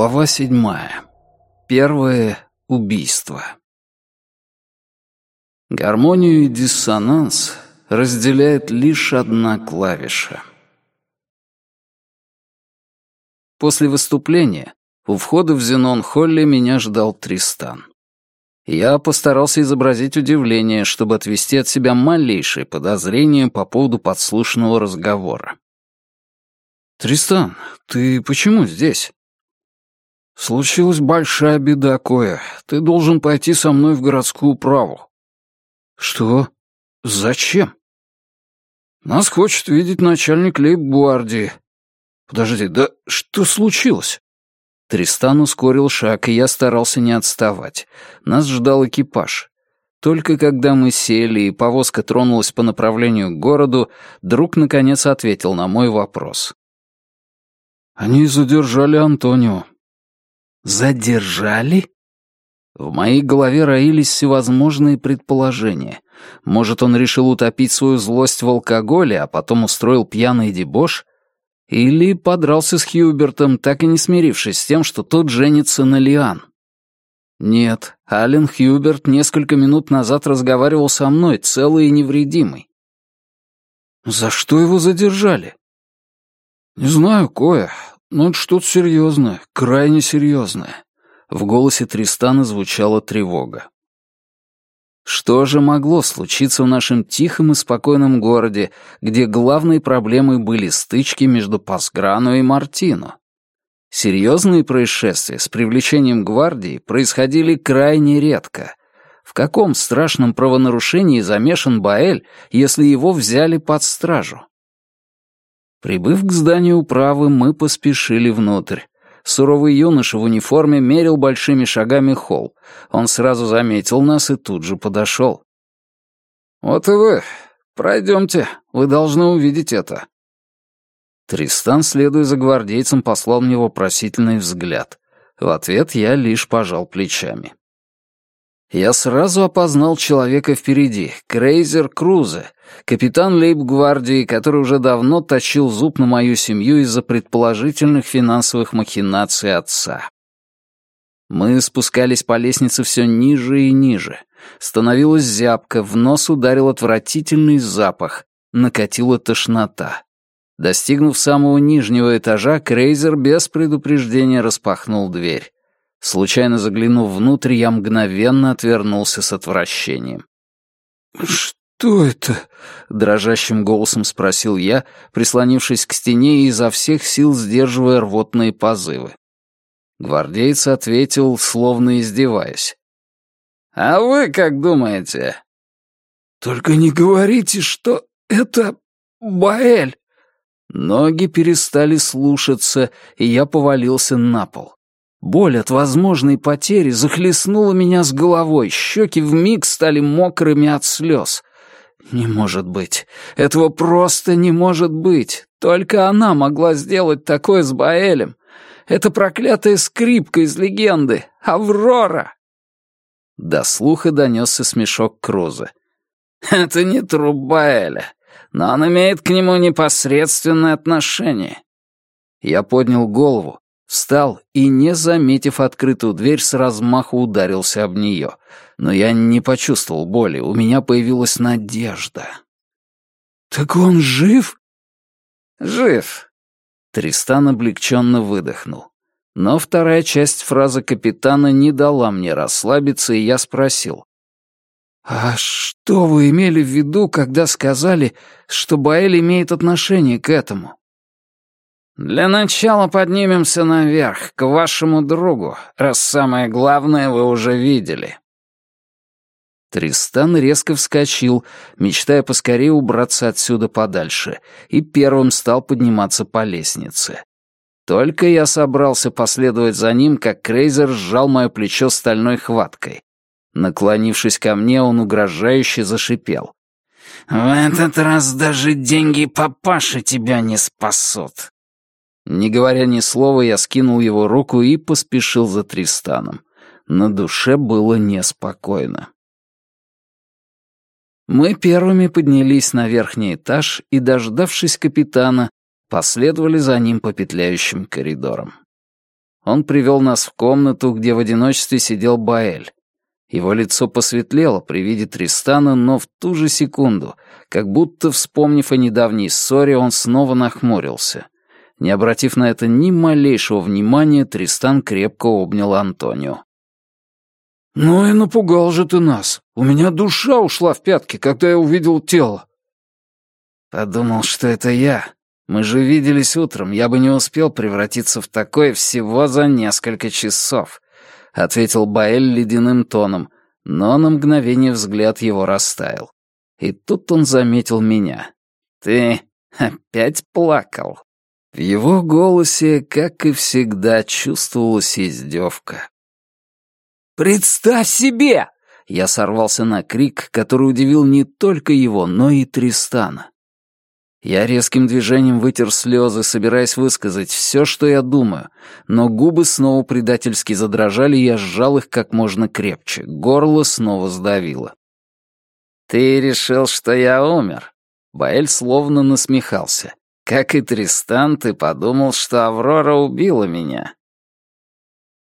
Глава седьмая. Первое убийство. Гармонию и диссонанс разделяет лишь одна клавиша. После выступления у входа в Зенон-Холле меня ждал Тристан. Я постарался изобразить удивление, чтобы отвести от себя малейшие подозрения по поводу подслушанного разговора. «Тристан, ты почему здесь?» «Случилась большая беда, Коя. Ты должен пойти со мной в городскую управу». «Что? Зачем?» «Нас хочет видеть начальник лейб-гвардии». «Подожди, да что случилось?» Тристан ускорил шаг, и я старался не отставать. Нас ждал экипаж. Только когда мы сели и повозка тронулась по направлению к городу, друг наконец ответил на мой вопрос. «Они задержали Антонио. Задержали? В моей голове роились всевозможные предположения. Может, он решил утопить свою злость в алкоголе, а потом устроил пьяный дебош? Или подрался с Хьюбертом, так и не смирившись с тем, что тот женится на Лиан? Нет, Ален Хьюберт несколько минут назад разговаривал со мной, целый и невредимый. За что его задержали? Не знаю, Коя. «Ну, это что-то серьезное, крайне серьезное». В голосе Тристана звучала тревога. Что же могло случиться в нашем тихом и спокойном городе, где главной проблемой были стычки между Пасграну и Мартино? Серьезные происшествия с привлечением гвардии происходили крайне редко. В каком страшном правонарушении замешан Баэль, если его взяли под стражу? Прибыв к зданию управы, мы поспешили внутрь. Суровый юноша в униформе мерил большими шагами холл. Он сразу заметил нас и тут же подошел. «Вот и вы. Пройдемте. Вы должны увидеть это». Тристан, следуя за гвардейцем, послал мне вопросительный взгляд. В ответ я лишь пожал плечами. Я сразу опознал человека впереди, Крейзер Крузе, капитан лейб-гвардии, который уже давно точил зуб на мою семью из-за предположительных финансовых махинаций отца. Мы спускались по лестнице все ниже и ниже. Становилась зябко, в нос ударил отвратительный запах, накатила тошнота. Достигнув самого нижнего этажа, Крейзер без предупреждения распахнул дверь. Случайно заглянув внутрь, я мгновенно отвернулся с отвращением. «Что это?» — дрожащим голосом спросил я, прислонившись к стене и изо всех сил сдерживая рвотные позывы. Гвардеец ответил, словно издеваясь. «А вы как думаете?» «Только не говорите, что это Баэль!» Ноги перестали слушаться, и я повалился на пол. Боль от возможной потери захлестнула меня с головой, щеки вмиг стали мокрыми от слез. Не может быть. Этого просто не может быть. Только она могла сделать такое с Баэлем. Это проклятая скрипка из легенды. Аврора. До слуха донесся смешок Круза. Это не труп Баэля, но он имеет к нему непосредственное отношение. Я поднял голову, Встал и, не заметив открытую дверь, с размаху ударился об нее. Но я не почувствовал боли, у меня появилась надежда. «Так он жив?» «Жив». Тристан облегченно выдохнул. Но вторая часть фразы капитана не дала мне расслабиться, и я спросил. «А что вы имели в виду, когда сказали, что Баэль имеет отношение к этому?» «Для начала поднимемся наверх, к вашему другу, раз самое главное вы уже видели». Тристан резко вскочил, мечтая поскорее убраться отсюда подальше, и первым стал подниматься по лестнице. Только я собрался последовать за ним, как Крейзер сжал мое плечо стальной хваткой. Наклонившись ко мне, он угрожающе зашипел. «В этот раз даже деньги папаши тебя не спасут». Не говоря ни слова, я скинул его руку и поспешил за Тристаном. На душе было неспокойно. Мы первыми поднялись на верхний этаж и, дождавшись капитана, последовали за ним по петляющим коридорам. Он привел нас в комнату, где в одиночестве сидел Баэль. Его лицо посветлело при виде Тристана, но в ту же секунду, как будто вспомнив о недавней ссоре, он снова нахмурился. Не обратив на это ни малейшего внимания, Тристан крепко обнял Антонио. «Ну и напугал же ты нас. У меня душа ушла в пятки, когда я увидел тело». «Подумал, что это я. Мы же виделись утром, я бы не успел превратиться в такое всего за несколько часов», — ответил Баэль ледяным тоном, но на мгновение взгляд его растаял. И тут он заметил меня. «Ты опять плакал?» В его голосе, как и всегда, чувствовалась издевка. «Представь себе!» Я сорвался на крик, который удивил не только его, но и Тристана. Я резким движением вытер слезы, собираясь высказать все, что я думаю, но губы снова предательски задрожали, и я сжал их как можно крепче, горло снова сдавило. «Ты решил, что я умер?» Баэль словно насмехался. «Как и Тристан, ты подумал, что Аврора убила меня.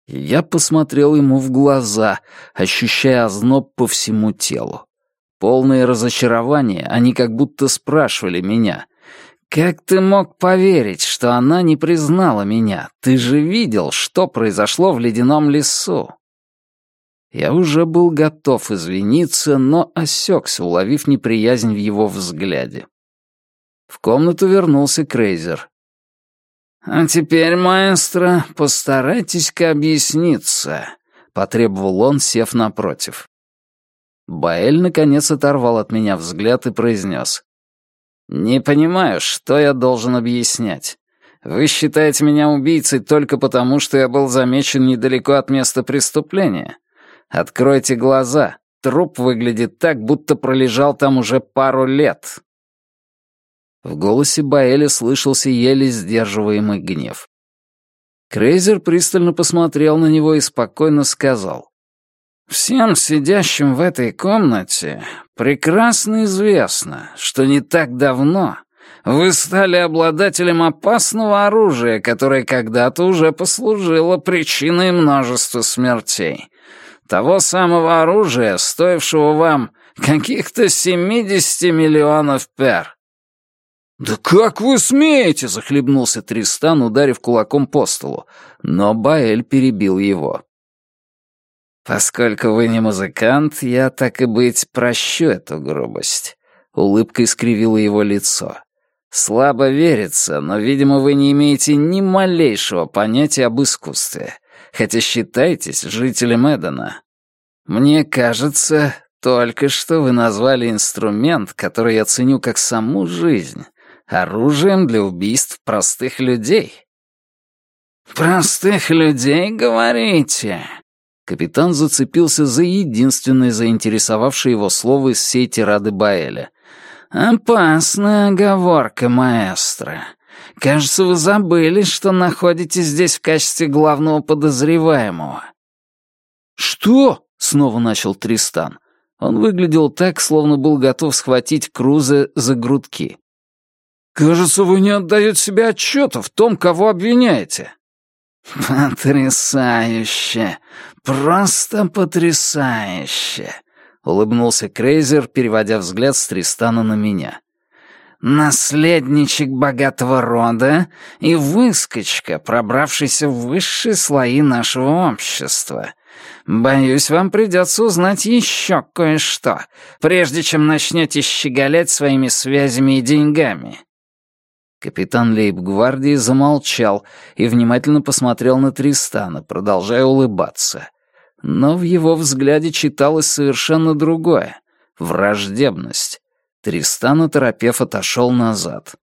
Я посмотрел ему в глаза, ощущая озноб по всему телу. Полное разочарование, они как будто спрашивали меня. «Как ты мог поверить, что она не признала меня? Ты же видел, что произошло в ледяном лесу». Я уже был готов извиниться, но осекся, уловив неприязнь в его взгляде. В комнату вернулся Крейзер. «А теперь, маэстро, постарайтесь-ка объясниться», — потребовал он, сев напротив. Баэль наконец оторвал от меня взгляд и произнес. «Не понимаю, что я должен объяснять. Вы считаете меня убийцей только потому, что я был замечен недалеко от места преступления? Откройте глаза. Труп выглядит так, будто пролежал там уже пару лет. В голосе Баэля слышался еле сдерживаемый гнев. Крейзер пристально посмотрел на него и спокойно сказал. «Всем сидящим в этой комнате прекрасно известно, что не так давно вы стали обладателем опасного оружия, которое когда-то уже послужило причиной множества смертей. Того самого оружия, стоившего вам каких-то 70 миллионов пер. «Да как вы смеете?» — захлебнулся Тристан, ударив кулаком по столу. Но Баэль перебил его. «Поскольку вы не музыкант, я, так и быть, прощу эту грубость». Улыбка искривила его лицо. «Слабо верится, но, видимо, вы не имеете ни малейшего понятия об искусстве, хотя считаетесь жителем Эдена. Мне кажется, только что вы назвали инструмент, который я ценю как саму жизнь, оружием для убийств простых людей. «Простых людей, говорите?» Капитан зацепился за единственное заинтересовавшее его слово из всей тирады Баэля. «Опасная оговорка, маэстро. Кажется, вы забыли, что находитесь здесь в качестве главного подозреваемого». «Что?» — снова начал Тристан. Он выглядел так, словно был готов схватить Круза за грудки. «Кажется, вы не отдаете себе отчета в том, кого обвиняете». «Потрясающе! Просто потрясающе!» — улыбнулся Крейзер, переводя взгляд с Тристана на меня. «Наследничек богатого рода и выскочка, пробравшийся в высшие слои нашего общества. Боюсь, вам придется узнать еще кое-что, прежде чем начнете щеголять своими связями и деньгами». Капитан лейб-гвардии замолчал и внимательно посмотрел на Тристана, продолжая улыбаться. Но в его взгляде читалось совершенно другое — враждебность. Тристан, оторопев, отошел назад.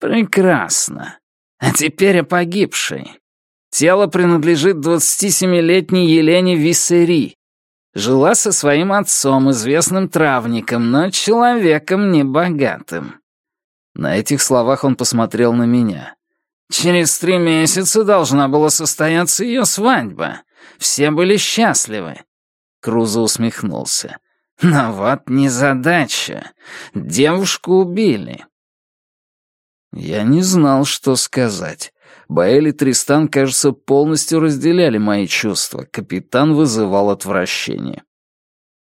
«Прекрасно. А теперь о погибшей. Тело принадлежит 27-летней Елене Виссери. Жила со своим отцом, известным травником, но человеком небогатым. На этих словах он посмотрел на меня. «Через три месяца должна была состояться ее свадьба. Все были счастливы». Крузо усмехнулся. «Но вот незадача. Девушку убили». Я не знал, что сказать. Баэль и Тристан, кажется, полностью разделяли мои чувства. Капитан вызывал отвращение.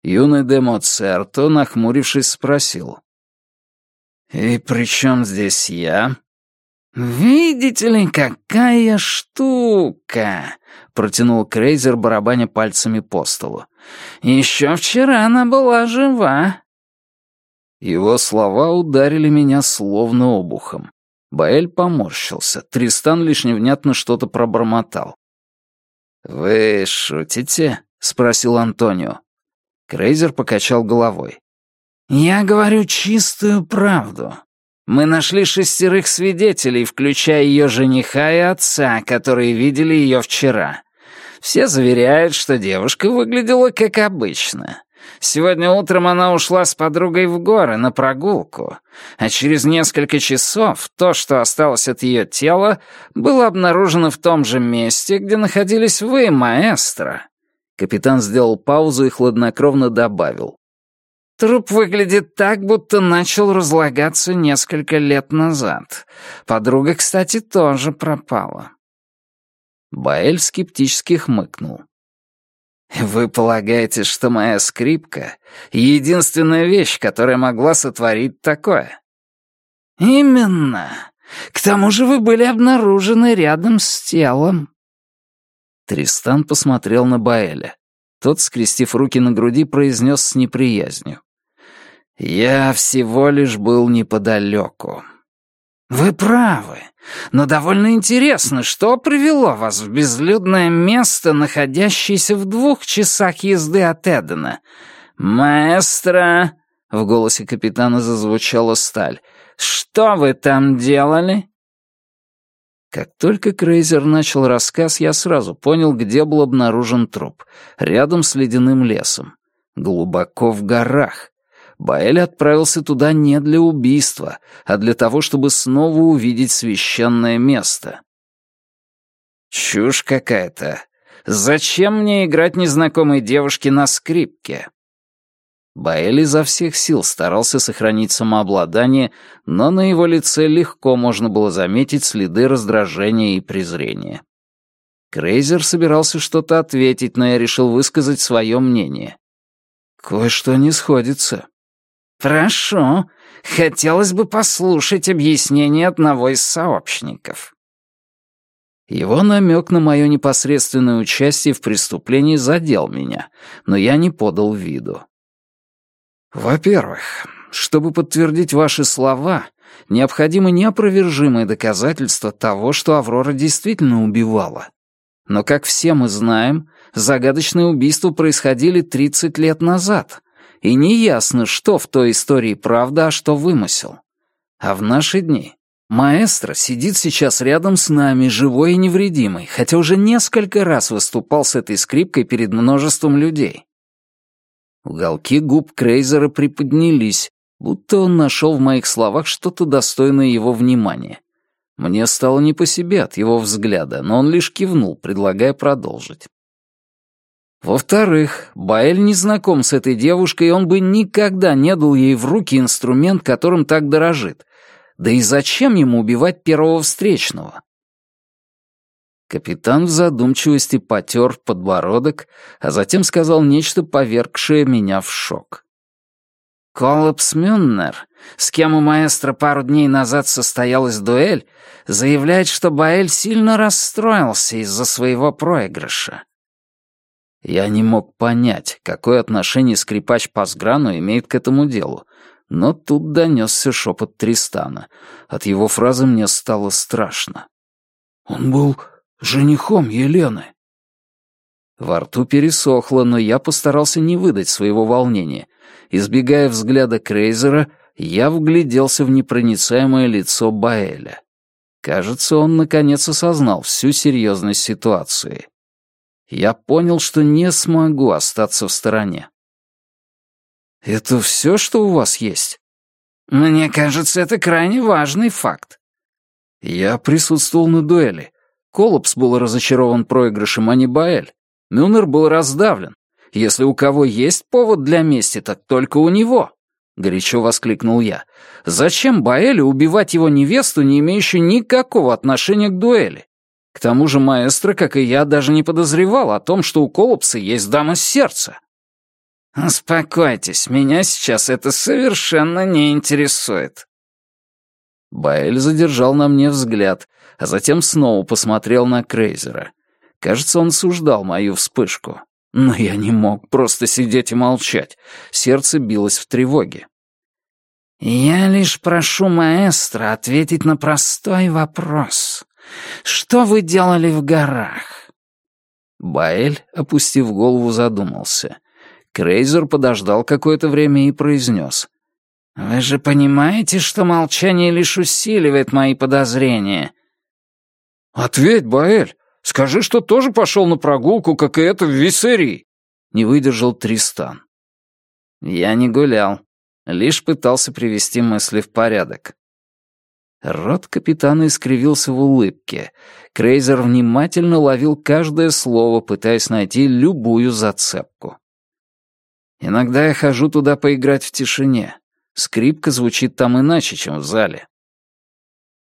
Юный де Моцерто, нахмурившись, спросил. «И при чем здесь я?» «Видите ли, какая штука!» — протянул Крейзер, барабаня пальцами по столу. «Еще вчера она была жива». Его слова ударили меня словно обухом. Баэль поморщился. Тристан лишь невнятно что-то пробормотал. «Вы шутите?» — спросил Антонио. Крейзер покачал головой. «Я говорю чистую правду. Мы нашли шестерых свидетелей, включая ее жениха и отца, которые видели ее вчера. Все заверяют, что девушка выглядела как обычно. Сегодня утром она ушла с подругой в горы на прогулку, а через несколько часов то, что осталось от ее тела, было обнаружено в том же месте, где находились вы, маэстро. Капитан сделал паузу и хладнокровно добавил. Труп выглядит так, будто начал разлагаться несколько лет назад. Подруга, кстати, тоже пропала. Баэль скептически хмыкнул. «Вы полагаете, что моя скрипка — единственная вещь, которая могла сотворить такое?» «Именно. К тому же вы были обнаружены рядом с телом». Тристан посмотрел на Баэля. Тот, скрестив руки на груди, произнес с неприязнью. Я всего лишь был неподалеку. Вы правы, но довольно интересно, что привело вас в безлюдное место, находящееся в двух часах езды от Эдена. Маэстро, в голосе капитана зазвучала сталь. Что вы там делали? Как только Крейзер начал рассказ, я сразу понял, где был обнаружен труп. Рядом с ледяным лесом. Глубоко в горах. Баэль отправился туда не для убийства, а для того, чтобы снова увидеть священное место. «Чушь какая-то. Зачем мне играть незнакомой девушке на скрипке?» Баэль изо всех сил старался сохранить самообладание, но на его лице легко можно было заметить следы раздражения и презрения. Крейзер собирался что-то ответить, но я решил высказать свое мнение. Кое-что не сходится. «Прошу. Хотелось бы послушать объяснение одного из сообщников». Его намек на мое непосредственное участие в преступлении задел меня, но я не подал виду. Во-первых, чтобы подтвердить ваши слова, необходимо неопровержимое доказательство того, что Аврора действительно убивала. Но, как все мы знаем, загадочные убийства происходили 30 лет назад, и неясно, что в той истории правда, а что вымысел. А в наши дни маэстро сидит сейчас рядом с нами, живой и невредимый, хотя уже несколько раз выступал с этой скрипкой перед множеством людей. Уголки губ Крейзера приподнялись, будто он нашел в моих словах что-то достойное его внимания. Мне стало не по себе от его взгляда, но он лишь кивнул, предлагая продолжить. Во-вторых, Баэль не знаком с этой девушкой, и он бы никогда не дал ей в руки инструмент, которым так дорожит. Да и зачем ему убивать первого встречного? Капитан в задумчивости потер подбородок, а затем сказал нечто, повергшее меня в шок. Коллапс Мюннер, с кем у маэстро пару дней назад состоялась дуэль, заявляет, что Баэль сильно расстроился из-за своего проигрыша. Я не мог понять, какое отношение скрипач Пасграну имеет к этому делу, но тут донесся шепот Тристана. От его фразы мне стало страшно. «Он был женихом Елены». Во рту пересохло, но я постарался не выдать своего волнения. Избегая взгляда Крейзера, я вгляделся в непроницаемое лицо Баэля. Кажется, он наконец осознал всю серьезность ситуации я понял, что не смогу остаться в стороне. «Это все, что у вас есть?» «Мне кажется, это крайне важный факт». Я присутствовал на дуэли. Колопс был разочарован проигрышем, а не Баэль. Мюнер был раздавлен. Если у кого есть повод для мести, так только у него. — горячо воскликнул я. «Зачем Баэлю убивать его невесту, не имеющую никакого отношения к дуэли? К тому же маэстро, как и я, даже не подозревал о том, что у Колопса есть дама сердца». «Успокойтесь, меня сейчас это совершенно не интересует». Баэль задержал на мне взгляд, а затем снова посмотрел на Крейзера. Кажется, он суждал мою вспышку. Но я не мог просто сидеть и молчать. Сердце билось в тревоге. «Я лишь прошу маэстро ответить на простой вопрос. Что вы делали в горах?» Баэль, опустив голову, задумался. Крейзер подождал какое-то время и произнес. «Вы же понимаете, что молчание лишь усиливает мои подозрения?» «Ответь, Баэль, скажи, что тоже пошел на прогулку, как и это в Виссерии!» Не выдержал Тристан. «Я не гулял, лишь пытался привести мысли в порядок». Рот капитана искривился в улыбке. Крейзер внимательно ловил каждое слово, пытаясь найти любую зацепку. «Иногда я хожу туда поиграть в тишине. Скрипка звучит там иначе, чем в зале.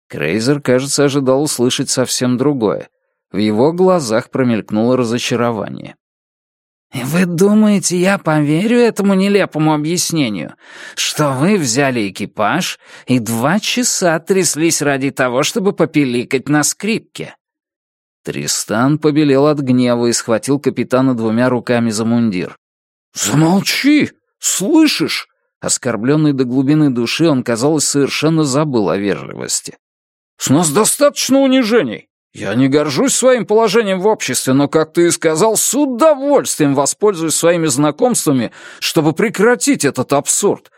Крейзер, кажется, ожидал услышать совсем другое. В его глазах промелькнуло разочарование. «Вы думаете, я поверю этому нелепому объяснению, что вы взяли экипаж и два часа тряслись ради того, чтобы попеликать на скрипке?» Тристан побелел от гнева и схватил капитана двумя руками за мундир. «Замолчи! Слышишь?» Оскорбленный до глубины души, он, казалось, совершенно забыл о вежливости. «С нас достаточно унижений. Я не горжусь своим положением в обществе, но, как ты и сказал, с удовольствием воспользуюсь своими знакомствами, чтобы прекратить этот абсурд.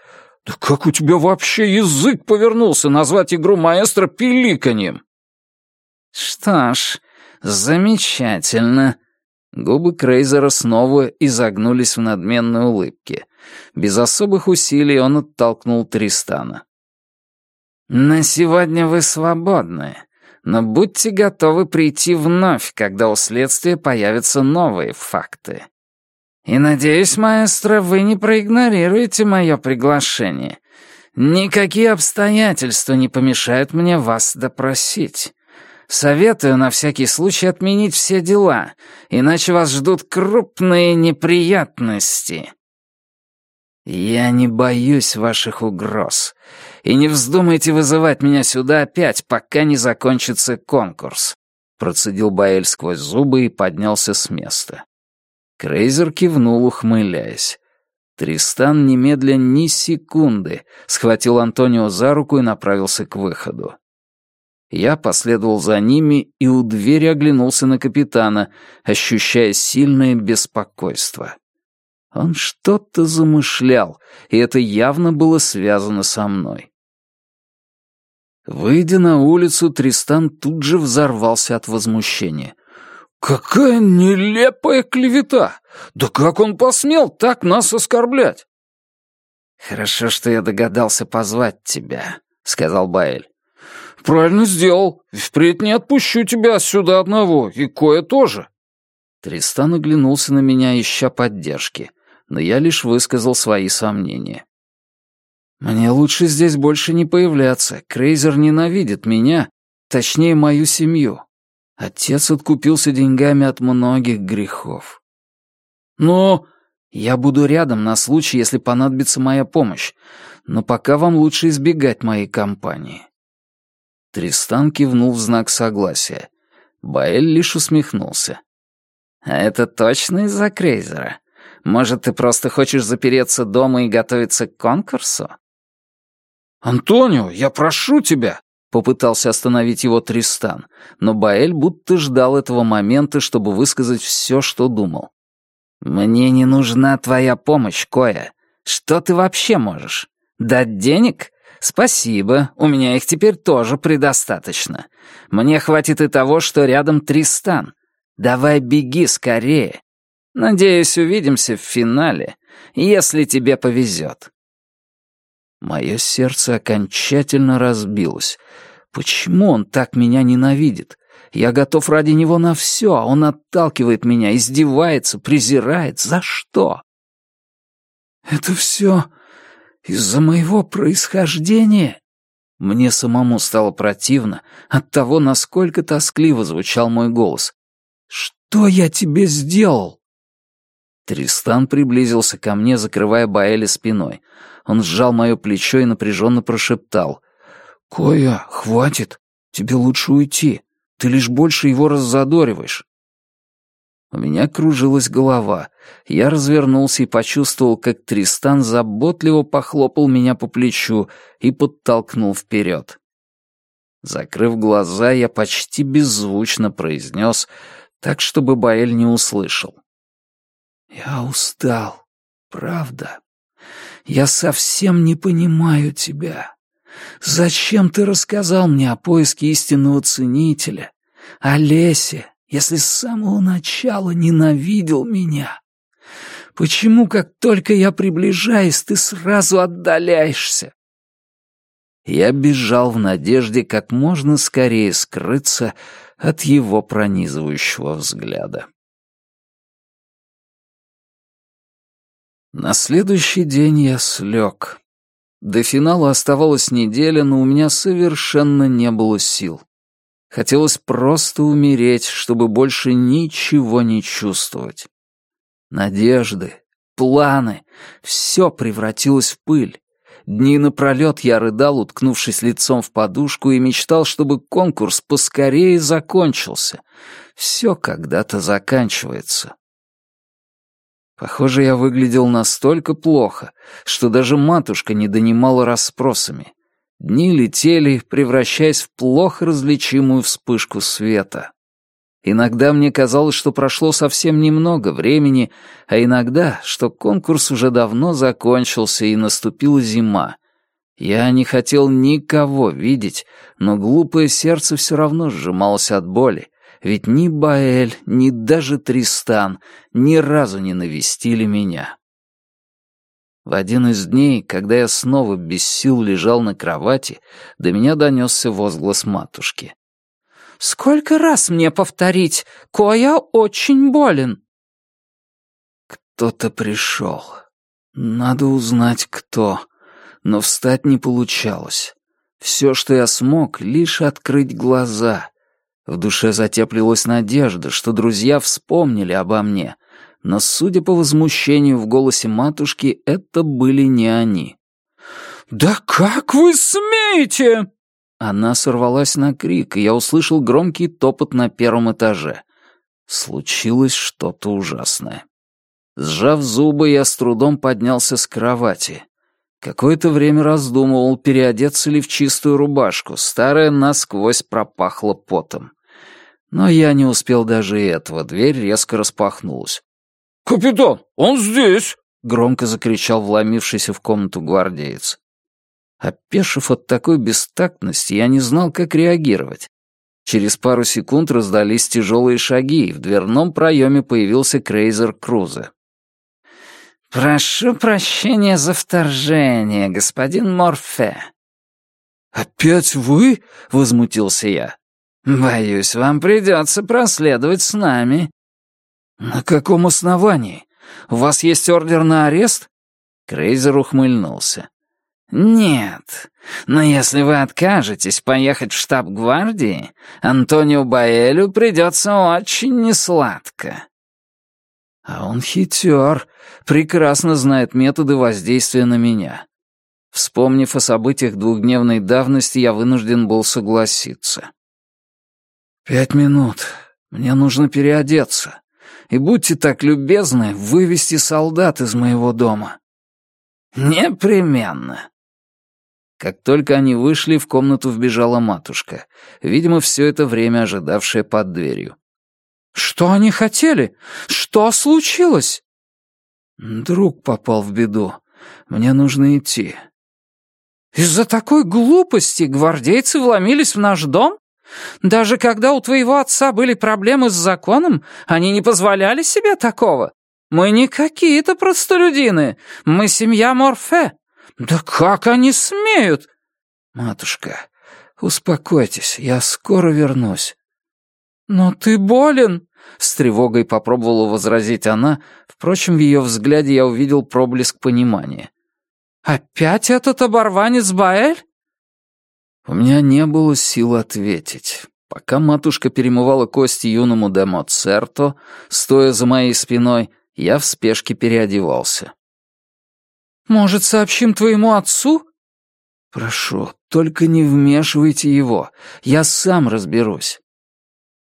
Да как у тебя вообще язык повернулся назвать игру маэстро пиликаньем?» «Что ж, замечательно». Губы Крейзера снова изогнулись в надменной улыбке. Без особых усилий он оттолкнул Тристана. «На сегодня вы свободны, но будьте готовы прийти вновь, когда у следствия появятся новые факты. И, надеюсь, маэстро, вы не проигнорируете мое приглашение. Никакие обстоятельства не помешают мне вас допросить». Советую на всякий случай отменить все дела, иначе вас ждут крупные неприятности. «Я не боюсь ваших угроз. И не вздумайте вызывать меня сюда опять, пока не закончится конкурс», процедил Баэль сквозь зубы и поднялся с места. Крейзер кивнул, ухмыляясь. Тристан немедленно ни секунды схватил Антонио за руку и направился к выходу. Я последовал за ними и у двери оглянулся на капитана, ощущая сильное беспокойство. Он что-то замышлял, и это явно было связано со мной. Выйдя на улицу, Тристан тут же взорвался от возмущения. «Какая нелепая клевета! Да как он посмел так нас оскорблять?» «Хорошо, что я догадался позвать тебя», — сказал Баэль. «Правильно сделал. Впредь не отпущу тебя сюда одного, и кое тоже». Тристан оглянулся на меня, ища поддержки но я лишь высказал свои сомнения. «Мне лучше здесь больше не появляться. Крейзер ненавидит меня, точнее, мою семью. Отец откупился деньгами от многих грехов. Но я буду рядом на случай, если понадобится моя помощь, но пока вам лучше избегать моей компании». Тристан кивнул в знак согласия. Баэль лишь усмехнулся. «А это точно из-за Крейзера? Может, ты просто хочешь запереться дома и готовиться к конкурсу?» «Антонио, я прошу тебя!» — попытался остановить его Тристан, но Баэль будто ждал этого момента, чтобы высказать все, что думал. «Мне не нужна твоя помощь, Коя. Что ты вообще можешь? Дать денег? Спасибо, у меня их теперь тоже предостаточно. Мне хватит и того, что рядом Тристан. Давай беги скорее. Надеюсь, увидимся в финале, если тебе повезет». Мое сердце окончательно разбилось. Почему он так меня ненавидит? Я готов ради него на все, а он отталкивает меня, издевается, презирает. За что? «Это все Из-за моего происхождения?» Мне самому стало противно от того, насколько тоскливо звучал мой голос. «Что я тебе сделал?» Тристан приблизился ко мне, закрывая Баэля спиной. Он сжал мое плечо и напряженно прошептал. «Коя, хватит. Тебе лучше уйти. Ты лишь больше его раззадориваешь». У меня кружилась голова. Я развернулся и почувствовал, как Тристан заботливо похлопал меня по плечу и подтолкнул вперед. Закрыв глаза, я почти беззвучно произнес, так, чтобы Баэль не услышал. «Я устал, правда. Я совсем не понимаю тебя. Зачем ты рассказал мне о поиске истинного ценителя, о лесе, если с самого начала ненавидел меня? Почему, как только я приближаюсь, ты сразу отдаляешься? Я бежал в надежде как можно скорее скрыться от его пронизывающего взгляда. На следующий день я слег. До финала оставалась неделя, но у меня совершенно не было сил. Хотелось просто умереть, чтобы больше ничего не чувствовать. Надежды, планы — все превратилось в пыль. Дни напролет я рыдал, уткнувшись лицом в подушку, и мечтал, чтобы конкурс поскорее закончился. Все когда-то заканчивается. Похоже, я выглядел настолько плохо, что даже матушка не донимала расспросами. Дни летели, превращаясь в плохо различимую вспышку света. Иногда мне казалось, что прошло совсем немного времени, а иногда, что конкурс уже давно закончился и наступила зима. Я не хотел никого видеть, но глупое сердце все равно сжималось от боли, ведь ни Баэль, ни даже Тристан ни разу не навестили меня. В один из дней, когда я снова без сил лежал на кровати, до меня донесся возглас матушки. «Сколько раз мне повторить? Коя очень болен!» Кто-то пришел. Надо узнать, кто. Но встать не получалось. Все, что я смог, лишь открыть глаза. В душе затеплилась надежда, что друзья вспомнили обо мне, но, судя по возмущению в голосе матушки, это были не они. «Да как вы смеете?» Она сорвалась на крик, и я услышал громкий топот на первом этаже. Случилось что-то ужасное. Сжав зубы, я с трудом поднялся с кровати. Какое-то время раздумывал, переодеться ли в чистую рубашку, старая насквозь пропахла потом. Но я не успел даже этого, дверь резко распахнулась. «Капитан, он здесь!» — громко закричал вломившийся в комнату гвардеец. Опешив от такой бестактности, я не знал, как реагировать. Через пару секунд раздались тяжелые шаги, и в дверном проеме появился крейзер Крузе. «Прошу прощения за вторжение, господин Морфе». «Опять вы?» — возмутился я. «Боюсь, вам придется проследовать с нами». «На каком основании? У вас есть ордер на арест?» Крейзер ухмыльнулся. «Нет, но если вы откажетесь поехать в штаб гвардии, Антонио Баэлю придется очень несладко». А он хитер, прекрасно знает методы воздействия на меня. Вспомнив о событиях двухдневной давности, я вынужден был согласиться. «Пять минут. Мне нужно переодеться. И будьте так любезны вывести солдат из моего дома». «Непременно». Как только они вышли, в комнату вбежала матушка, видимо, все это время ожидавшая под дверью. «Что они хотели? Что случилось?» «Друг попал в беду. Мне нужно идти». «Из-за такой глупости гвардейцы вломились в наш дом?» Даже когда у твоего отца были проблемы с законом, они не позволяли себе такого. Мы не какие-то простолюдины, мы семья Морфе. Да как они смеют?» «Матушка, успокойтесь, я скоро вернусь». «Но ты болен», — с тревогой попробовала возразить она, впрочем, в ее взгляде я увидел проблеск понимания. «Опять этот оборванец Баэль?» У меня не было сил ответить. Пока матушка перемывала кости юному де Моцерто, стоя за моей спиной, я в спешке переодевался. «Может, сообщим твоему отцу?» «Прошу, только не вмешивайте его. Я сам разберусь».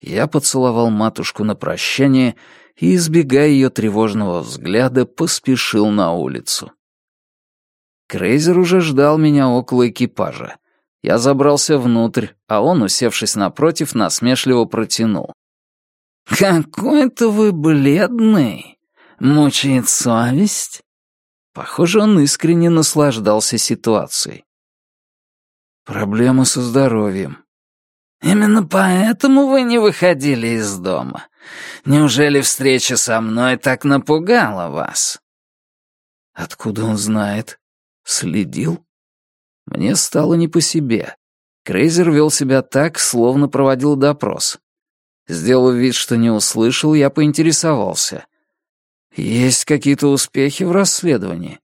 Я поцеловал матушку на прощание и, избегая ее тревожного взгляда, поспешил на улицу. Крейзер уже ждал меня около экипажа. Я забрался внутрь, а он, усевшись напротив, насмешливо протянул. «Какой-то вы бледный. Мучает совесть?» Похоже, он искренне наслаждался ситуацией. Проблемы со здоровьем. «Именно поэтому вы не выходили из дома. Неужели встреча со мной так напугала вас?» «Откуда он знает? Следил?» Мне стало не по себе. Крейзер вел себя так, словно проводил допрос. Сделав вид, что не услышал, я поинтересовался. «Есть какие-то успехи в расследовании?»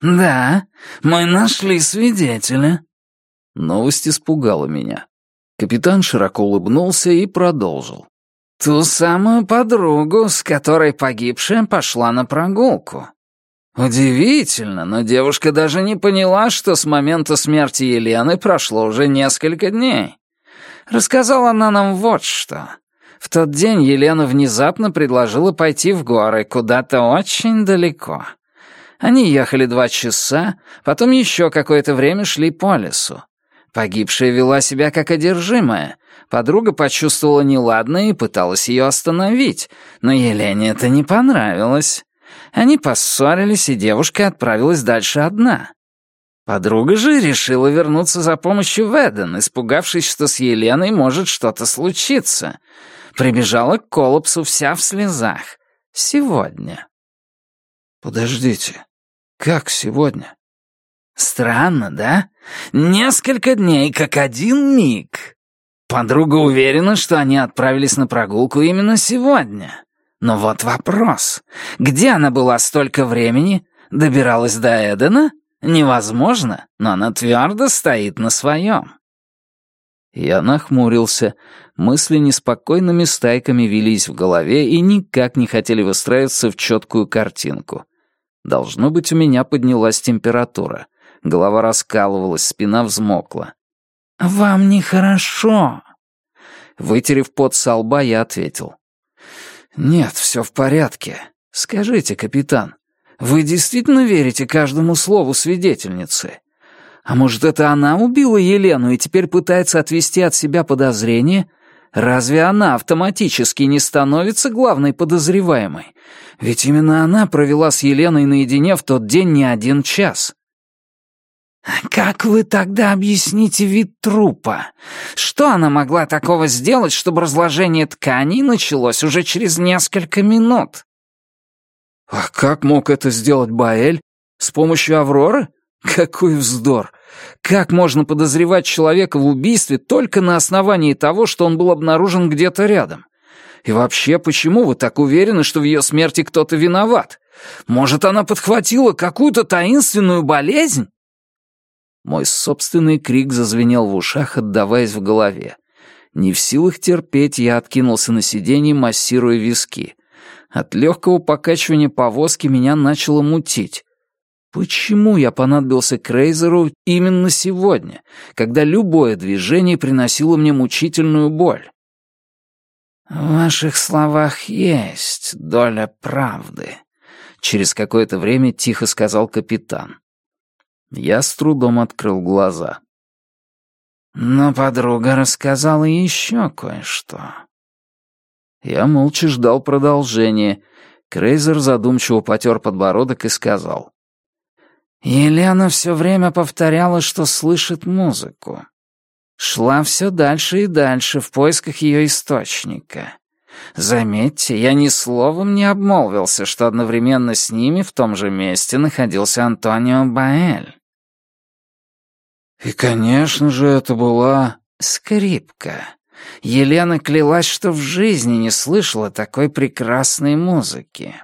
«Да, мы нашли свидетеля». Новость испугала меня. Капитан широко улыбнулся и продолжил. «Ту самую подругу, с которой погибшая пошла на прогулку. Удивительно, но девушка даже не поняла, что с момента смерти Елены прошло уже несколько дней. Рассказала она нам вот что. В тот день Елена внезапно предложила пойти в горы куда-то очень далеко. Они ехали два часа, потом еще какое-то время шли по лесу. Погибшая вела себя как одержимая. Подруга почувствовала неладное и пыталась ее остановить, но Елене это не понравилось. Они поссорились, и девушка отправилась дальше одна. Подруга же решила вернуться за помощью в Эден, испугавшись, что с Еленой может что-то случиться. Прибежала к коллапсу вся в слезах. Сегодня. «Подождите, как сегодня?» «Странно, да? Несколько дней, как один миг. Подруга уверена, что они отправились на прогулку именно сегодня. Но вот вопрос. Где она была столько времени? Добиралась до Эдена? Невозможно, но она твердо стоит на своем. Я нахмурился. Мысли неспокойными стайками вились в голове и никак не хотели выстраиваться в четкую картинку. Должно быть, у меня поднялась температура. Голова раскалывалась, спина взмокла. «Вам нехорошо». Вытерев пот со лба, я ответил. «Нет, все в порядке. Скажите, капитан, вы действительно верите каждому слову свидетельницы? А может, это она убила Елену и теперь пытается отвести от себя подозрения? Разве она автоматически не становится главной подозреваемой? Ведь именно она провела с Еленой наедине в тот день не один час». «Как вы тогда объясните вид трупа? Что она могла такого сделать, чтобы разложение тканей началось уже через несколько минут?» «А как мог это сделать Баэль? С помощью Авроры? Какой вздор! Как можно подозревать человека в убийстве только на основании того, что он был обнаружен где-то рядом? И вообще, почему вы так уверены, что в ее смерти кто-то виноват? Может, она подхватила какую-то таинственную болезнь?» Мой собственный крик зазвенел в ушах, отдаваясь в голове. Не в силах терпеть, я откинулся на сиденье, массируя виски. От легкого покачивания повозки меня начало мутить. Почему я понадобился Крейзеру именно сегодня, когда любое движение приносило мне мучительную боль? «В ваших словах есть доля правды», — через какое-то время тихо сказал капитан. Я с трудом открыл глаза. Но подруга рассказала еще кое-что. Я молча ждал продолжения. Крейзер задумчиво потер подбородок и сказал. Елена все время повторяла, что слышит музыку. Шла все дальше и дальше в поисках ее источника. Заметьте, я ни словом не обмолвился, что одновременно с ними в том же месте находился Антонио Баэль. И, конечно же, это была... Скрипка. Елена клялась, что в жизни не слышала такой прекрасной музыки.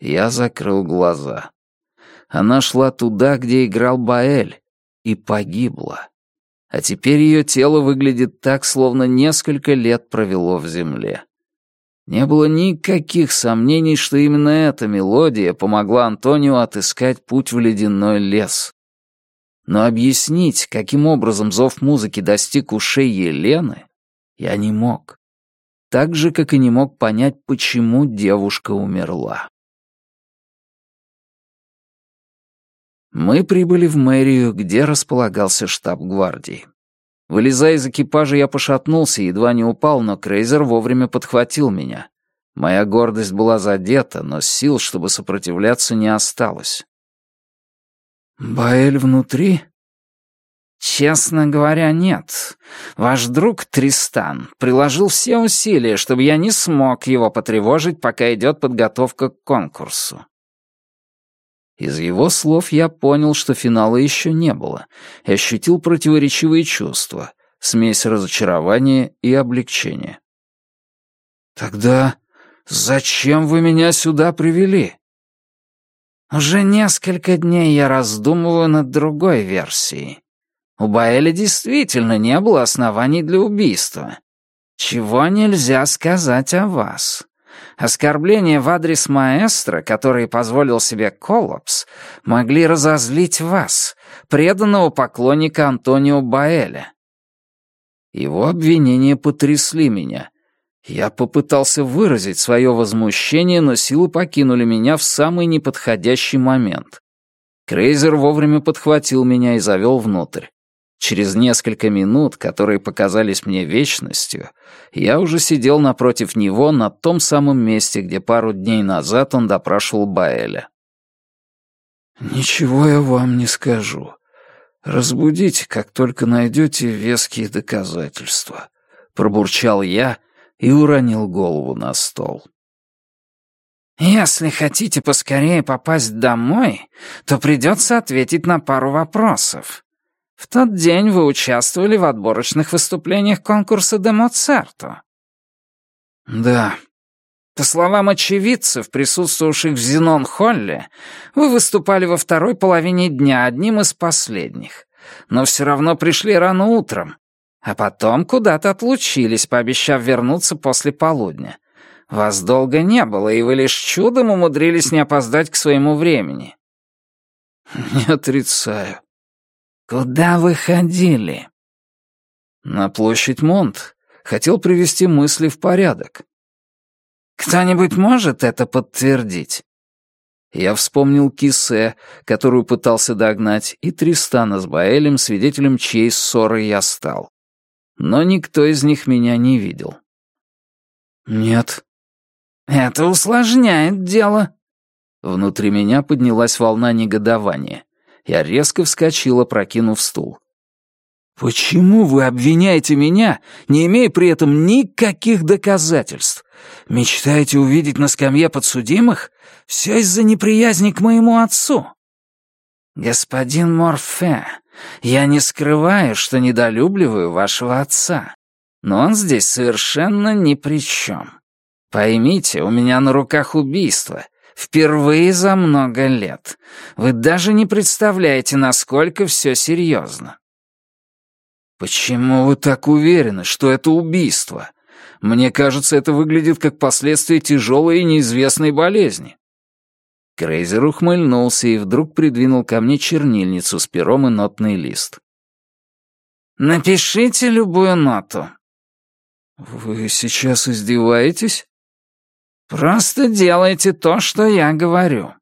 Я закрыл глаза. Она шла туда, где играл Баэль, и погибла. А теперь ее тело выглядит так, словно несколько лет провело в земле. Не было никаких сомнений, что именно эта мелодия помогла Антонио отыскать путь в ледяной лес. Но объяснить, каким образом зов музыки достиг ушей Елены, я не мог. Так же, как и не мог понять, почему девушка умерла. Мы прибыли в мэрию, где располагался штаб гвардии. Вылезая из экипажа, я пошатнулся, едва не упал, но Крейзер вовремя подхватил меня. Моя гордость была задета, но сил, чтобы сопротивляться, не осталось. «Баэль внутри?» «Честно говоря, нет. Ваш друг Тристан приложил все усилия, чтобы я не смог его потревожить, пока идет подготовка к конкурсу. Из его слов я понял, что финала еще не было, и ощутил противоречивые чувства, смесь разочарования и облегчения. «Тогда зачем вы меня сюда привели?» «Уже несколько дней я раздумываю над другой версией. У Баэля действительно не было оснований для убийства. Чего нельзя сказать о вас?» Оскорбления в адрес маэстро, которые позволил себе Коллапс, могли разозлить вас, преданного поклонника Антонио Баэля. Его обвинения потрясли меня. Я попытался выразить свое возмущение, но силы покинули меня в самый неподходящий момент. Крейзер вовремя подхватил меня и завел внутрь. Через несколько минут, которые показались мне вечностью, я уже сидел напротив него на том самом месте, где пару дней назад он допрашивал Баэля. «Ничего я вам не скажу. Разбудите, как только найдете веские доказательства», — пробурчал я и уронил голову на стол. «Если хотите поскорее попасть домой, то придется ответить на пару вопросов», в тот день вы участвовали в отборочных выступлениях конкурса де Моцарто. Да. По словам очевидцев, присутствовавших в Зенон-Холле, вы выступали во второй половине дня одним из последних, но все равно пришли рано утром, а потом куда-то отлучились, пообещав вернуться после полудня. Вас долго не было, и вы лишь чудом умудрились не опоздать к своему времени. Не отрицаю. «Куда вы ходили?» «На площадь Монт. Хотел привести мысли в порядок». «Кто-нибудь может это подтвердить?» Я вспомнил Кисе, которую пытался догнать, и Тристана с Баэлем, свидетелем чьей ссоры я стал. Но никто из них меня не видел. «Нет». «Это усложняет дело». Внутри меня поднялась волна негодования. Я резко вскочила, прокинув стул. «Почему вы обвиняете меня, не имея при этом никаких доказательств? Мечтаете увидеть на скамье подсудимых? Все из-за неприязни к моему отцу». «Господин Морфе, я не скрываю, что недолюбливаю вашего отца, но он здесь совершенно ни при чем. Поймите, у меня на руках убийство, Впервые за много лет. Вы даже не представляете, насколько все серьезно. Почему вы так уверены, что это убийство? Мне кажется, это выглядит как последствие тяжелой и неизвестной болезни. Крейзер ухмыльнулся и вдруг придвинул ко мне чернильницу с пером и нотный лист. «Напишите любую ноту». «Вы сейчас издеваетесь?» Просто делайте то, что я говорю».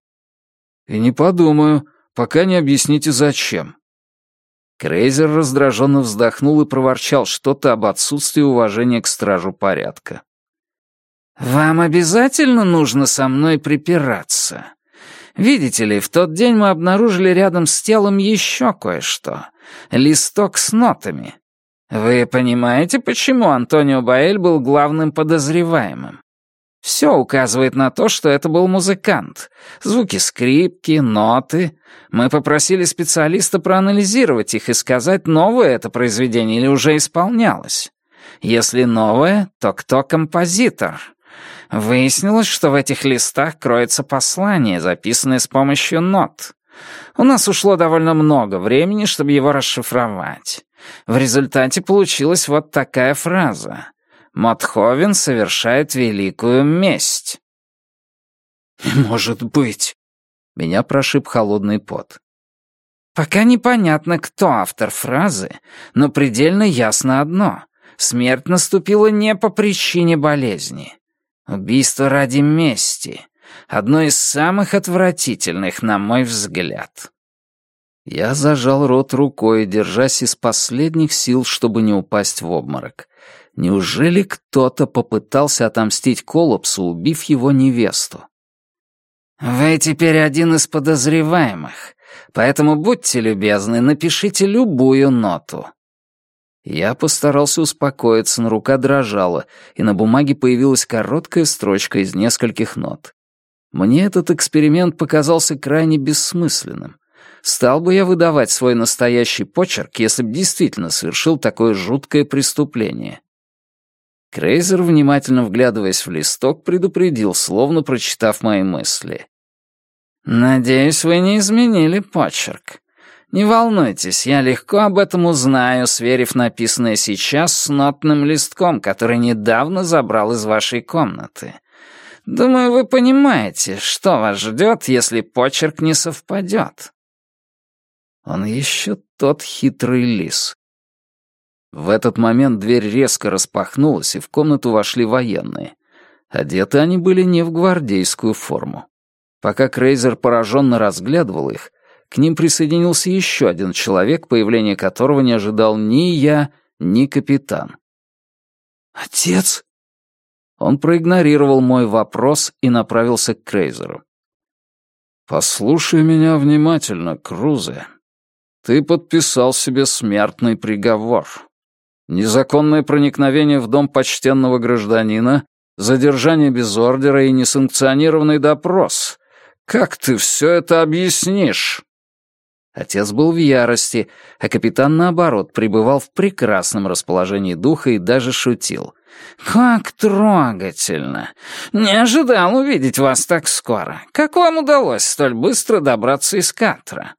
«И не подумаю, пока не объясните, зачем». Крейзер раздраженно вздохнул и проворчал что-то об отсутствии уважения к стражу порядка. «Вам обязательно нужно со мной припираться. Видите ли, в тот день мы обнаружили рядом с телом еще кое-что. Листок с нотами. Вы понимаете, почему Антонио Баэль был главным подозреваемым? Все указывает на то, что это был музыкант. Звуки скрипки, ноты. Мы попросили специалиста проанализировать их и сказать, новое это произведение или уже исполнялось. Если новое, то кто композитор? Выяснилось, что в этих листах кроется послание, записанное с помощью нот. У нас ушло довольно много времени, чтобы его расшифровать. В результате получилась вот такая фраза. «Мотховен совершает великую месть». может быть». Меня прошиб холодный пот. Пока непонятно, кто автор фразы, но предельно ясно одно. Смерть наступила не по причине болезни. Убийство ради мести. Одно из самых отвратительных, на мой взгляд. Я зажал рот рукой, держась из последних сил, чтобы не упасть в обморок. Неужели кто-то попытался отомстить Колопсу, убив его невесту? «Вы теперь один из подозреваемых, поэтому будьте любезны, напишите любую ноту». Я постарался успокоиться, но рука дрожала, и на бумаге появилась короткая строчка из нескольких нот. Мне этот эксперимент показался крайне бессмысленным. Стал бы я выдавать свой настоящий почерк, если бы действительно совершил такое жуткое преступление. Крейзер, внимательно вглядываясь в листок, предупредил, словно прочитав мои мысли. «Надеюсь, вы не изменили почерк. Не волнуйтесь, я легко об этом узнаю, сверив написанное сейчас с нотным листком, который недавно забрал из вашей комнаты. Думаю, вы понимаете, что вас ждет, если почерк не совпадет». Он еще тот хитрый лис. В этот момент дверь резко распахнулась, и в комнату вошли военные. Одеты они были не в гвардейскую форму. Пока Крейзер пораженно разглядывал их, к ним присоединился еще один человек, появление которого не ожидал ни я, ни капитан. «Отец?» Он проигнорировал мой вопрос и направился к Крейзеру. «Послушай меня внимательно, Крузе. Ты подписал себе смертный приговор. Незаконное проникновение в дом почтенного гражданина, задержание без ордера и несанкционированный допрос. Как ты все это объяснишь?» Отец был в ярости, а капитан, наоборот, пребывал в прекрасном расположении духа и даже шутил. «Как трогательно! Не ожидал увидеть вас так скоро. Как вам удалось столь быстро добраться из Катра?»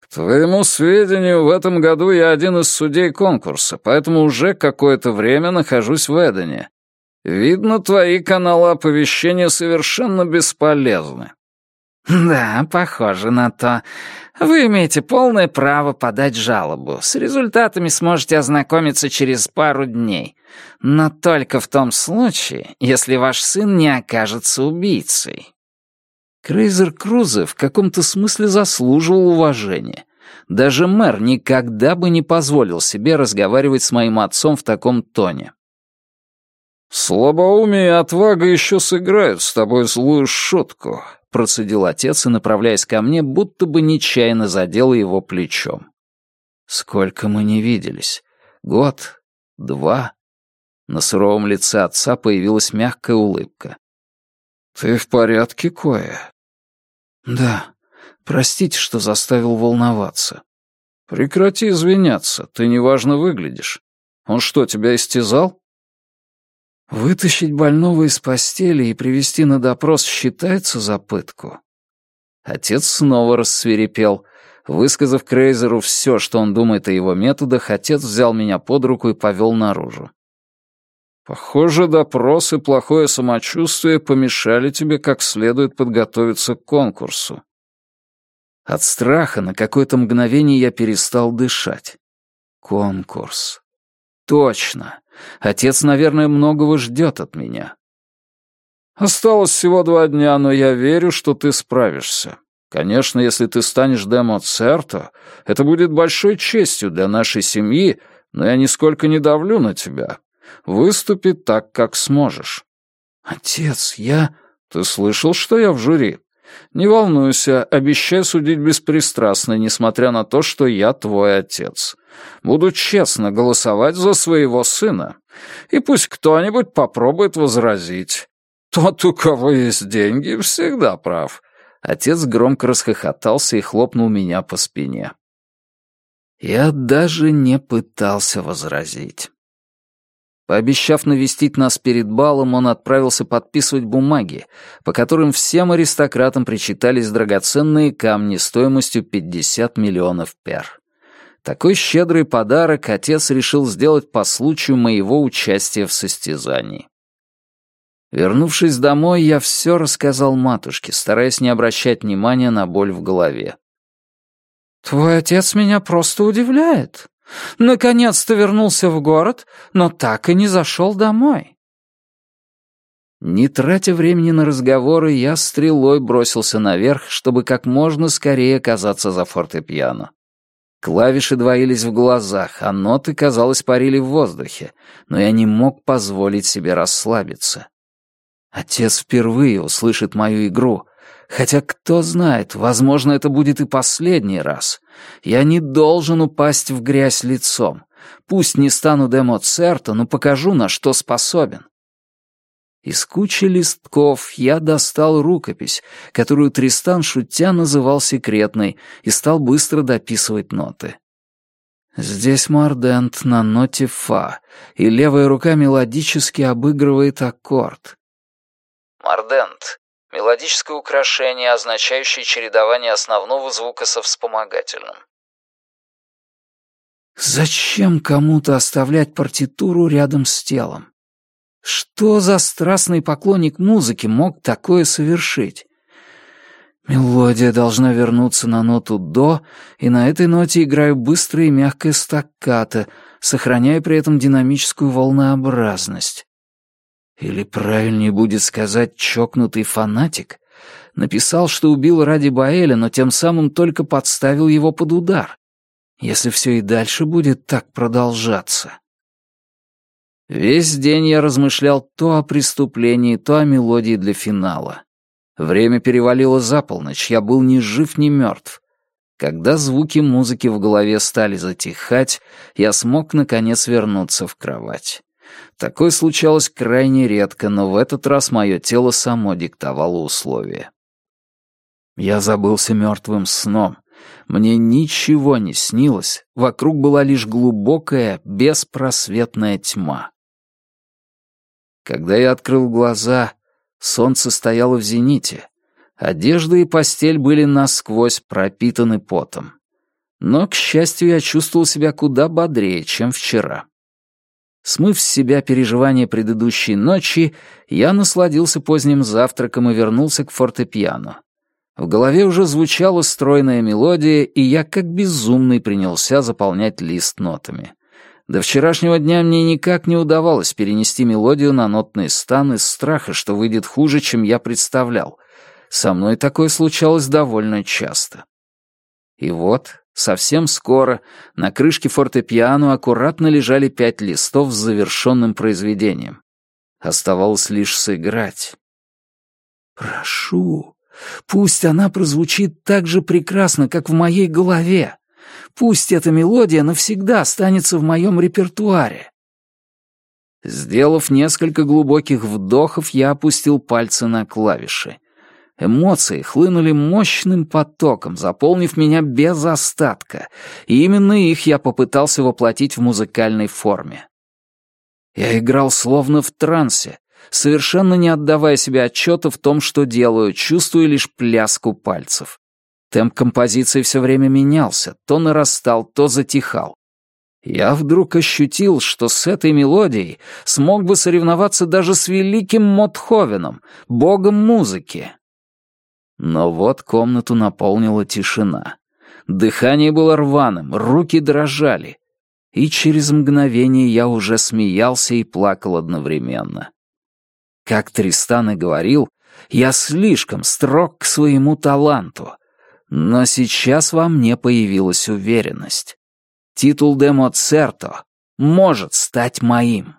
«К твоему сведению, в этом году я один из судей конкурса, поэтому уже какое-то время нахожусь в Эдене. Видно, твои каналы оповещения совершенно бесполезны». «Да, похоже на то. Вы имеете полное право подать жалобу. С результатами сможете ознакомиться через пару дней. Но только в том случае, если ваш сын не окажется убийцей». Крейзер Крузе в каком-то смысле заслуживал уважения. Даже мэр никогда бы не позволил себе разговаривать с моим отцом в таком тоне. «Слабоумие и отвага еще сыграют с тобой злую шутку», — процедил отец и, направляясь ко мне, будто бы нечаянно задел его плечом. «Сколько мы не виделись? Год? Два?» На суровом лице отца появилась мягкая улыбка. «Ты в порядке, Коя?» «Да. Простите, что заставил волноваться». «Прекрати извиняться, ты неважно выглядишь. Он что, тебя истязал?» «Вытащить больного из постели и привести на допрос считается за пытку?» Отец снова рассверепел. Высказав Крейзеру все, что он думает о его методах, отец взял меня под руку и повел наружу. Похоже, допрос и плохое самочувствие помешали тебе как следует подготовиться к конкурсу. От страха на какое-то мгновение я перестал дышать. Конкурс. Точно. Отец, наверное, многого ждет от меня. Осталось всего два дня, но я верю, что ты справишься. Конечно, если ты станешь демо-церто, это будет большой честью для нашей семьи, но я нисколько не давлю на тебя. Выступи так, как сможешь». «Отец, я...» «Ты слышал, что я в жюри? Не волнуйся, обещаю судить беспристрастно, несмотря на то, что я твой отец. Буду честно голосовать за своего сына. И пусть кто-нибудь попробует возразить. Тот, у кого есть деньги, всегда прав». Отец громко расхохотался и хлопнул меня по спине. Я даже не пытался возразить. Пообещав навестить нас перед балом, он отправился подписывать бумаги, по которым всем аристократам причитались драгоценные камни стоимостью 50 миллионов пер. Такой щедрый подарок отец решил сделать по случаю моего участия в состязании. Вернувшись домой, я все рассказал матушке, стараясь не обращать внимания на боль в голове. «Твой отец меня просто удивляет. Наконец-то вернулся в город, но так и не зашел домой». Не тратя времени на разговоры, я стрелой бросился наверх, чтобы как можно скорее оказаться за фортепиано. Клавиши двоились в глазах, а ноты, казалось, парили в воздухе, но я не мог позволить себе расслабиться. Отец впервые услышит мою игру, хотя кто знает, возможно, это будет и последний раз. Я не должен упасть в грязь лицом. Пусть не стану демоцерто, но покажу, на что способен. Из кучи листков я достал рукопись, которую Тристан шутя называл секретной, и стал быстро дописывать ноты. Здесь мордент на ноте фа, и левая рука мелодически обыгрывает аккорд. Мордент — мелодическое украшение, означающее чередование основного звука со вспомогательным. Зачем кому-то оставлять партитуру рядом с телом? Что за страстный поклонник музыки мог такое совершить? Мелодия должна вернуться на ноту «до», и на этой ноте играю быстрое и мягкое стаккато, сохраняя при этом динамическую волнообразность. Или правильнее будет сказать «чокнутый фанатик», написал, что убил ради Баэля, но тем самым только подставил его под удар. Если все и дальше будет так продолжаться. Весь день я размышлял то о преступлении, то о мелодии для финала. Время перевалило за полночь, я был ни жив, ни мертв. Когда звуки музыки в голове стали затихать, я смог, наконец, вернуться в кровать. Такое случалось крайне редко, но в этот раз мое тело само диктовало условия. Я забылся мертвым сном. Мне ничего не снилось, вокруг была лишь глубокая, беспросветная тьма. Когда я открыл глаза, солнце стояло в зените. Одежда и постель были насквозь пропитаны потом. Но, к счастью, я чувствовал себя куда бодрее, чем вчера. Смыв с себя переживания предыдущей ночи, я насладился поздним завтраком и вернулся к фортепиано. В голове уже звучала стройная мелодия, и я как безумный принялся заполнять лист нотами. До вчерашнего дня мне никак не удавалось перенести мелодию на нотный стан из страха, что выйдет хуже, чем я представлял. Со мной такое случалось довольно часто. И вот, Совсем скоро на крышке фортепиано аккуратно лежали пять листов с завершенным произведением. Оставалось лишь сыграть. «Прошу, пусть она прозвучит так же прекрасно, как в моей голове. Пусть эта мелодия навсегда останется в моем репертуаре». Сделав несколько глубоких вдохов, я опустил пальцы на клавиши. Эмоции хлынули мощным потоком, заполнив меня без остатка, и именно их я попытался воплотить в музыкальной форме. Я играл словно в трансе, совершенно не отдавая себе отчета в том, что делаю, чувствуя лишь пляску пальцев. Темп композиции все время менялся, то нарастал, то затихал. Я вдруг ощутил, что с этой мелодией смог бы соревноваться даже с великим Мотховеном, богом музыки, но вот комнату наполнила тишина. Дыхание было рваным, руки дрожали. И через мгновение я уже смеялся и плакал одновременно. Как Тристан и говорил, я слишком строг к своему таланту. Но сейчас во мне появилась уверенность. Титул де Моцерто может стать моим.